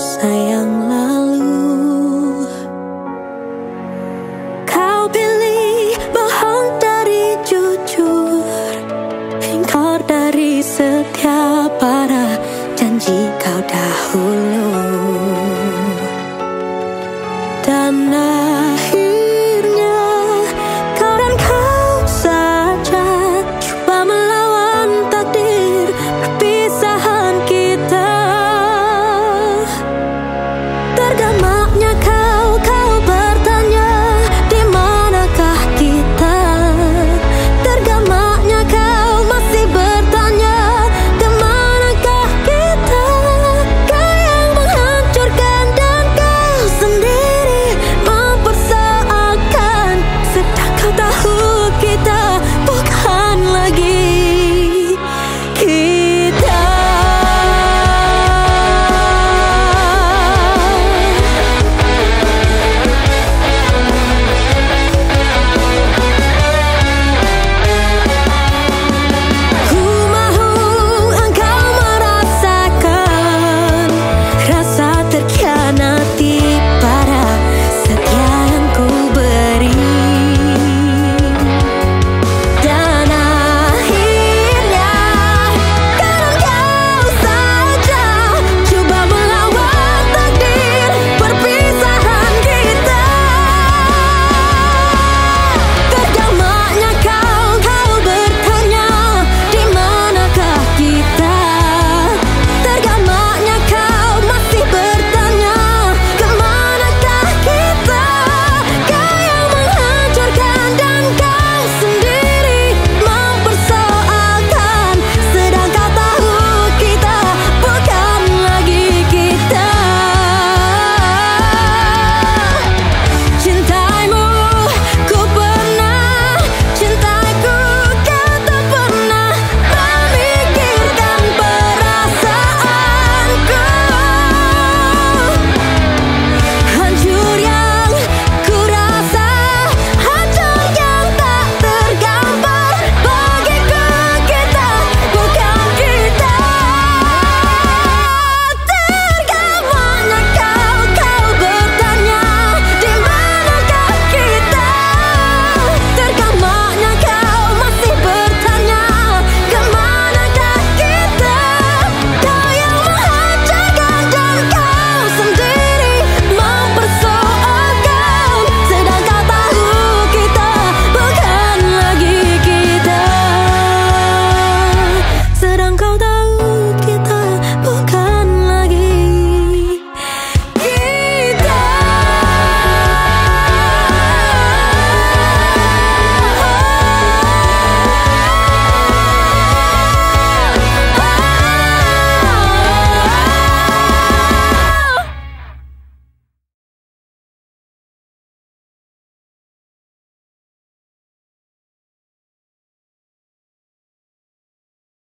kisah yang lalu. Kau pilih bohong dari jujur Ingkar dari setiap para janji kau dahulu.